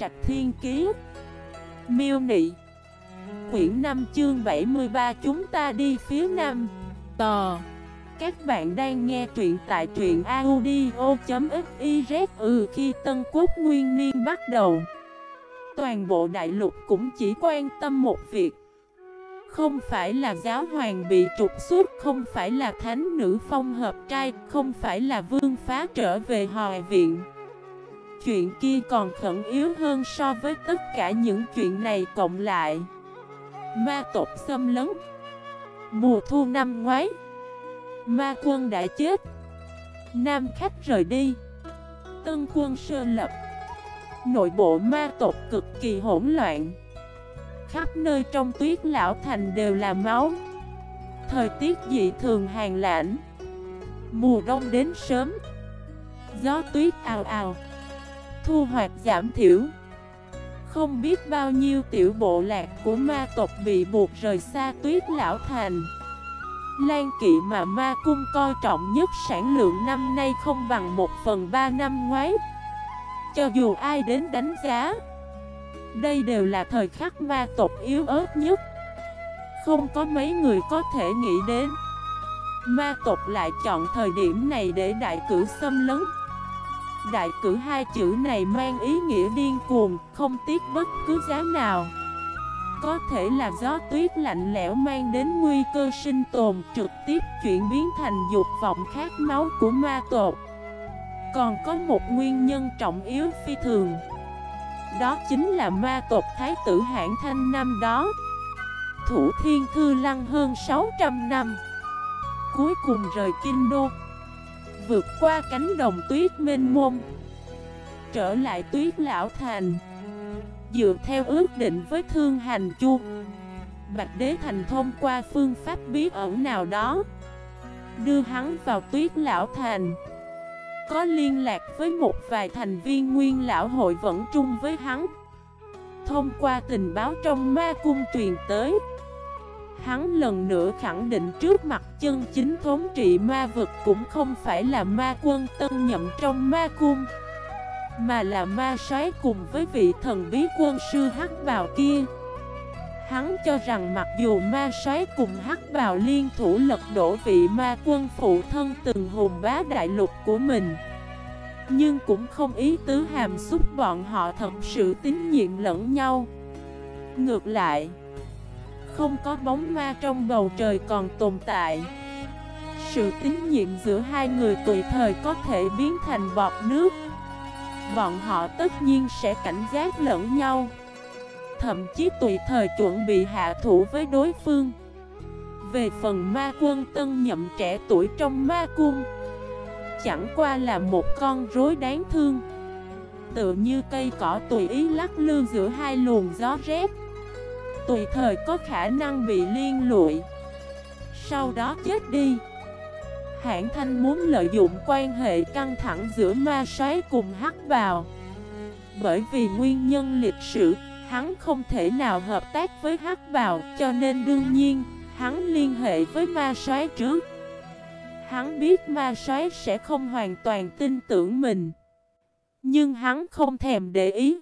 Trạch Thiên Kiế Miêu Nị. Quyển 5 chương 73 chúng ta đi phía Nam. Tò. Các bạn đang nghe truyện tại truyện audio.xyz Ừ khi Tân Quốc Nguyên Niên bắt đầu, Toàn bộ đại lục cũng chỉ quan tâm một việc. Không phải là giáo hoàng bị trục xuất, Không phải là thánh nữ phong hợp trai, Không phải là vương phá trở về hòa viện. Chuyện kia còn khẩn yếu hơn so với tất cả những chuyện này cộng lại. Ma tộc xâm lấn. Mùa thu năm ngoái, Ma quân đã chết. Nam khách rời đi. Tân quân sơ lập. Nội bộ ma tộc cực kỳ hỗn loạn. Khắp nơi trong tuyết lão thành đều là máu. Thời tiết dị thường hàng lãnh. Mùa đông đến sớm. Gió tuyết ào ào. Thu hoạch giảm thiểu. Không biết bao nhiêu tiểu bộ lạc của ma tộc bị buộc rời xa tuyết lão thành. Lan kỵ mà ma cung coi trọng nhất sản lượng năm nay không bằng một phần ba năm ngoái. Cho dù ai đến đánh giá, Đây đều là thời khắc ma tộc yếu ớt nhất. Không có mấy người có thể nghĩ đến. Ma tộc lại chọn thời điểm này để đại cử xâm lấn. Đại cử hai chữ này mang ý nghĩa điên cuồng, không tiếc bất cứ giá nào. Có thể là gió tuyết lạnh lẽo mang đến nguy cơ sinh tồn trực tiếp chuyển biến thành dục vọng khát máu của ma tộc. Còn có một nguyên nhân trọng yếu phi thường. Đó chính là ma tộc Thái tử hãng thanh năm đó. Thủ thiên thư lăng hơn 600 năm. Cuối cùng rời kinh đô vượt qua cánh đồng tuyết mênh mông, Trở lại tuyết lão thành, Dựa theo ước định với thương hành chu. Bạch Đế Thành thông qua phương pháp bí ẩn nào đó, Đưa hắn vào tuyết lão thành. Có liên lạc với một vài thành viên nguyên lão hội vẫn chung với hắn. Thông qua tình báo trong ma cung truyền tới Hắn lần nữa khẳng định trước mặt chân chính thống trị ma vực cũng không phải là ma quân tân nhậm trong ma cung, Mà là ma soái cùng với vị thần bí quân sư hắc bào kia. Hắn cho rằng mặc dù ma soái cùng hắc bào liên thủ lật đổ vị ma quân phụ thân từng hùng bá đại lục của mình, Nhưng cũng không ý tứ hàm xúc bọn họ thật sự tín nhiệm lẫn nhau. Ngược lại không có bóng ma trong bầu trời còn tồn tại. Sự tín nhiệm giữa hai người tùy thời có thể biến thành bọt nước. Bọn họ tất nhiên sẽ cảnh giác lẫn nhau. Thậm chí tùy thời chuẩn bị hạ thủ với đối phương. Về phần ma quân tân nhậm trẻ tuổi trong ma cung, Chẳng qua là một con rối đáng thương. Tựa như cây cỏ tùy ý lắc lư giữa hai luồng gió rét. Tùy thời có khả năng bị liên lụy. Sau đó chết đi. Hãng Thanh muốn lợi dụng quan hệ căng thẳng giữa ma soái cùng hắc bào. Bởi vì nguyên nhân lịch sử, Hắn không thể nào hợp tác với hắc bào, Cho nên đương nhiên, Hắn liên hệ với ma soái trước. Hắn biết ma soái sẽ không hoàn toàn tin tưởng mình. Nhưng hắn không thèm để ý.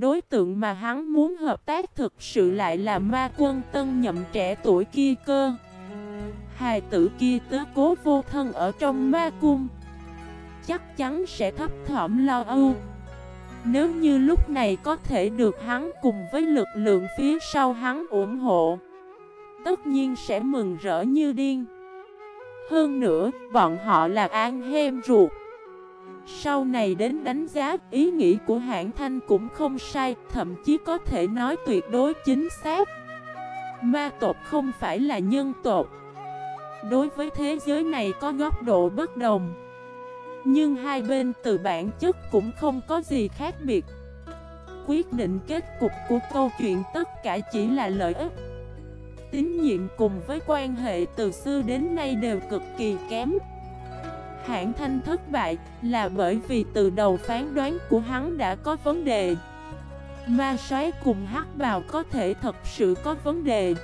Đối tượng mà hắn muốn hợp tác thực sự lại là ma quân tân nhậm trẻ tuổi kia cơ. Hài tử kia tớ cố vô thân ở trong ma cung. Chắc chắn sẽ thấp thỏm lo âu. Nếu như lúc này có thể được hắn cùng với lực lượng phía sau hắn ủng hộ Tất nhiên sẽ mừng rỡ như điên. Hơn nữa, bọn họ là an hem ruột sau này đến đánh giá, ý nghĩ của hãng thanh cũng không sai, thậm chí có thể nói tuyệt đối chính xác. Ma tộc không phải là nhân tộc. Đối với thế giới này có góc độ bất đồng. Nhưng hai bên từ bản chất cũng không có gì khác biệt. Quyết định kết cục của câu chuyện tất cả chỉ là lợi ích. Tín nhiệm cùng với quan hệ từ xưa đến nay đều cực kỳ kém hãng thanh thất bại là bởi vì từ đầu phán đoán của hắn đã có vấn đề. Ma soái cùng hắc bào có thể thật sự có vấn đề.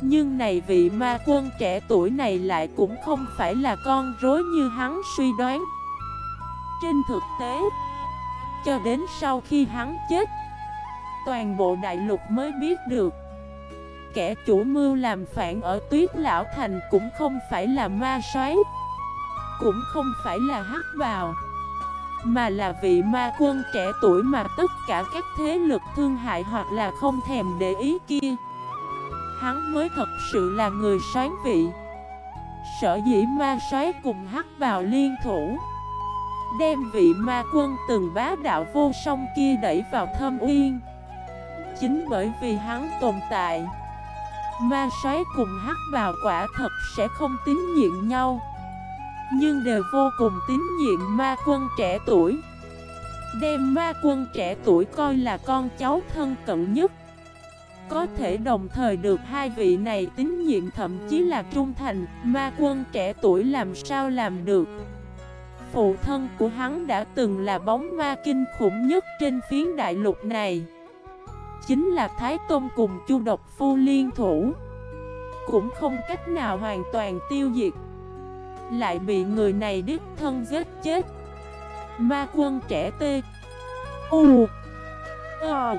Nhưng này vị ma quân trẻ tuổi này lại cũng không phải là con rối như hắn suy đoán. Trên thực tế, Cho đến sau khi hắn chết Toàn bộ đại lục mới biết được Kẻ chủ mưu làm phản ở tuyết lão thành cũng không phải là ma xoáy cũng không phải là hắc bào, Mà là vị ma quân trẻ tuổi mà tất cả các thế lực thương hại hoặc là không thèm để ý kia. Hắn mới thật sự là người sáng vị. Sở dĩ ma xoáy cùng hắc bào liên thủ, Đem vị ma quân từng bá đạo vô song kia đẩy vào thâm uyên. Chính bởi vì hắn tồn tại, Ma xoáy cùng hắc bào quả thật sẽ không tín nhiệm nhau. Nhưng đều vô cùng tín nhiệm ma quân trẻ tuổi. Đem ma quân trẻ tuổi coi là con cháu thân cận nhất. Có thể đồng thời được hai vị này tín nhiệm thậm chí là trung thành, Ma quân trẻ tuổi làm sao làm được? Phụ thân của hắn đã từng là bóng ma kinh khủng nhất trên phiến đại lục này. Chính là Thái Tôn cùng Chu Độc Phu liên thủ. Cũng không cách nào hoàn toàn tiêu diệt. Lại bị người này đích thân giết chết. Ma quân trẻ tê. U. Ờ.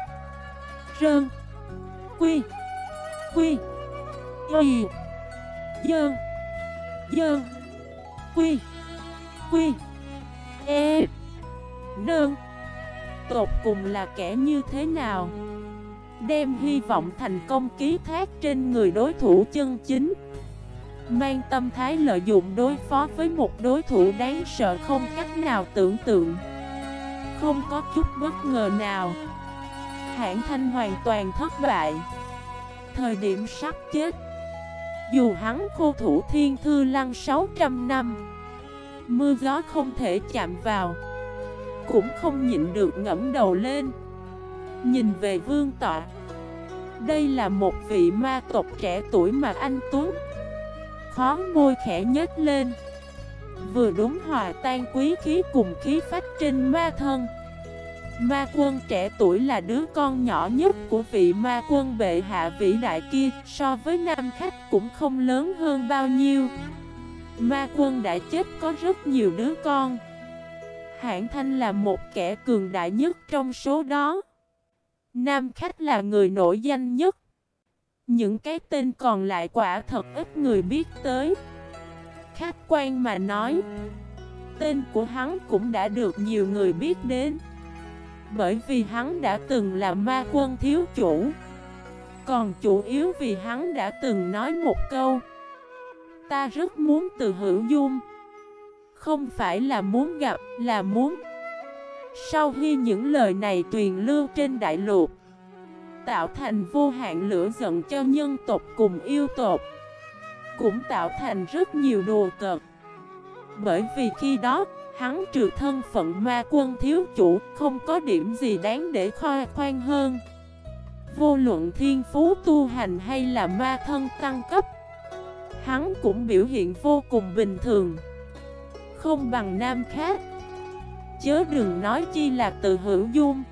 Rơn. Quy. Quy. Y. Dơn. Dơn. Quy. Quy. E. Nơn. Tột cùng là kẻ như thế nào? Đem hy vọng thành công ký thác trên người đối thủ chân chính. Mang tâm thái lợi dụng đối phó với một đối thủ đáng sợ không cách nào tưởng tượng. Không có chút bất ngờ nào, Hãng thanh hoàn toàn thất bại. Thời điểm sắp chết, Dù hắn khô thủ thiên thư lăng 600 năm, Mưa gió không thể chạm vào, Cũng không nhịn được ngẫm đầu lên, Nhìn về vương tọa. Đây là một vị ma tộc trẻ tuổi mà anh Tuấn Khó môi khẽ nhếch lên. Vừa đúng hòa tan quý khí cùng khí phách trên ma thân. Ma quân trẻ tuổi là đứa con nhỏ nhất của vị ma quân bệ hạ vĩ đại kia, So với nam khách cũng không lớn hơn bao nhiêu. Ma quân đã chết có rất nhiều đứa con. Hạng Thanh là một kẻ cường đại nhất trong số đó. Nam khách là người nổi danh nhất. Những cái tên còn lại quả thật ít người biết tới. Khách quan mà nói Tên của hắn cũng đã được nhiều người biết đến. Bởi vì hắn đã từng là ma quân thiếu chủ. Còn chủ yếu vì hắn đã từng nói một câu Ta rất muốn từ hữu dung. Không phải là muốn gặp, là muốn. Sau khi những lời này truyền lưu trên đại lục Tạo thành vô hạn lửa giận cho nhân tộc cùng yêu tộc. Cũng tạo thành rất nhiều đồ cợt Bởi vì khi đó, hắn trừ thân phận ma quân thiếu chủ Không có điểm gì đáng để khoa khoan hơn. Vô luận thiên phú tu hành hay là ma thân tăng cấp Hắn cũng biểu hiện vô cùng bình thường. Không bằng nam khác. Chớ đừng nói chi là từ hữu dung.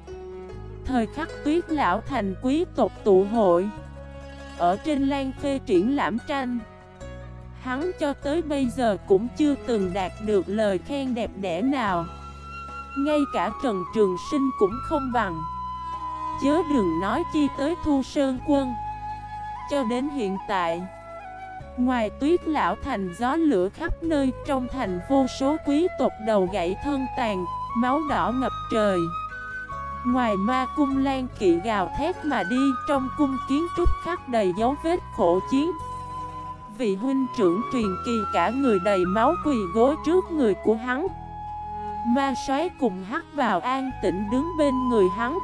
Thời khắc tuyết lão thành quý tộc tụ hội. Ở trên lan phê triển lãm tranh, Hắn cho tới bây giờ cũng chưa từng đạt được lời khen đẹp đẽ nào. Ngay cả Trần Trường Sinh cũng không bằng. Chớ đừng nói chi tới Thu Sơn Quân. Cho đến hiện tại, Ngoài tuyết lão thành gió lửa khắp nơi Trong thành vô số quý tộc đầu gãy thân tàn, Máu đỏ ngập trời. Ngoài ma cung lan kỵ gào thét mà đi, Trong cung kiến trúc khắc đầy dấu vết khổ chiến. Vị huynh trưởng truyền kỳ cả người đầy máu quỳ gối trước người của hắn. Ma xoáy cùng hắc vào an tĩnh đứng bên người hắn.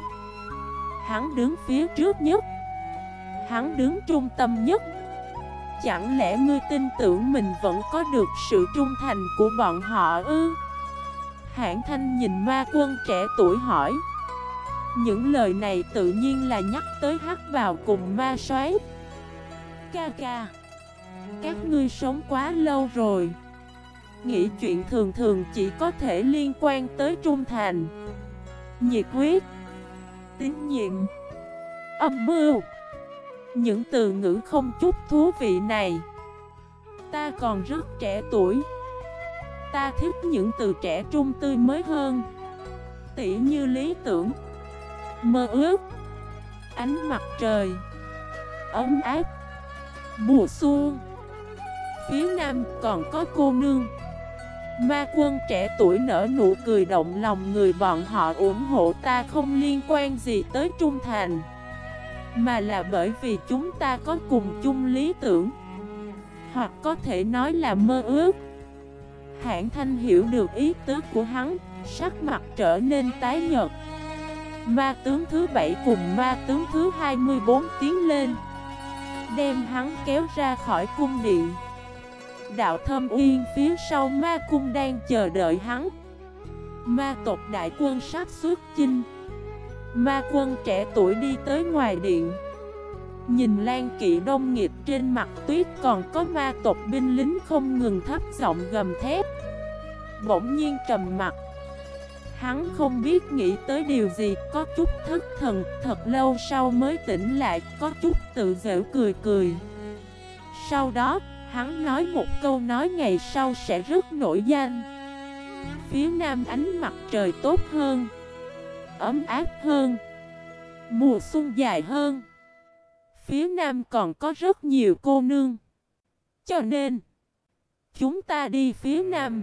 Hắn đứng phía trước nhất. Hắn đứng trung tâm nhất. Chẳng lẽ ngươi tin tưởng mình vẫn có được sự trung thành của bọn họ ư? Hãng thanh nhìn ma quân trẻ tuổi hỏi. Những lời này tự nhiên là nhắc tới hắc vào cùng ma soái Ca ca, Các ngươi sống quá lâu rồi. Nghĩ chuyện thường thường chỉ có thể liên quan tới trung thành, Nhiệt huyết, Tín nhiệm, Âm mưu. Những từ ngữ không chút thú vị này, Ta còn rất trẻ tuổi. Ta thích những từ trẻ trung tươi mới hơn. Tỉ như lý tưởng. Mơ ước. Ánh mặt trời. Ấm áp. Mùa xuân. Phía nam còn có cô nương. Ma quân trẻ tuổi nở nụ cười động lòng người bọn họ ủng hộ ta không liên quan gì tới trung thành. Mà là bởi vì chúng ta có cùng chung lý tưởng. Hoặc có thể nói là mơ ước. Hạng thanh hiểu được ý tứ của hắn, Sắc mặt trở nên tái nhợt. Ma tướng thứ bảy cùng ma tướng thứ 24 tiến lên, Đem hắn kéo ra khỏi cung điện. Đạo thâm uyên phía sau ma cung đang chờ đợi hắn. Ma tộc đại quân sát xuất chinh. Ma quân trẻ tuổi đi tới ngoài điện. Nhìn Lan Kỵ đông nghiệp trên mặt tuyết còn có ma tộc binh lính không ngừng thấp giọng gầm thét. Bỗng nhiên trầm mặt Hắn không biết nghĩ tới điều gì, Có chút thất thần, Thật lâu sau mới tỉnh lại, Có chút tự giễu cười cười. Sau đó, Hắn nói một câu nói ngày sau sẽ rất nổi danh. Phía nam ánh mặt trời tốt hơn, Ấm áp hơn, Mùa xuân dài hơn. Phía nam còn có rất nhiều cô nương. Cho nên, Chúng ta đi phía nam.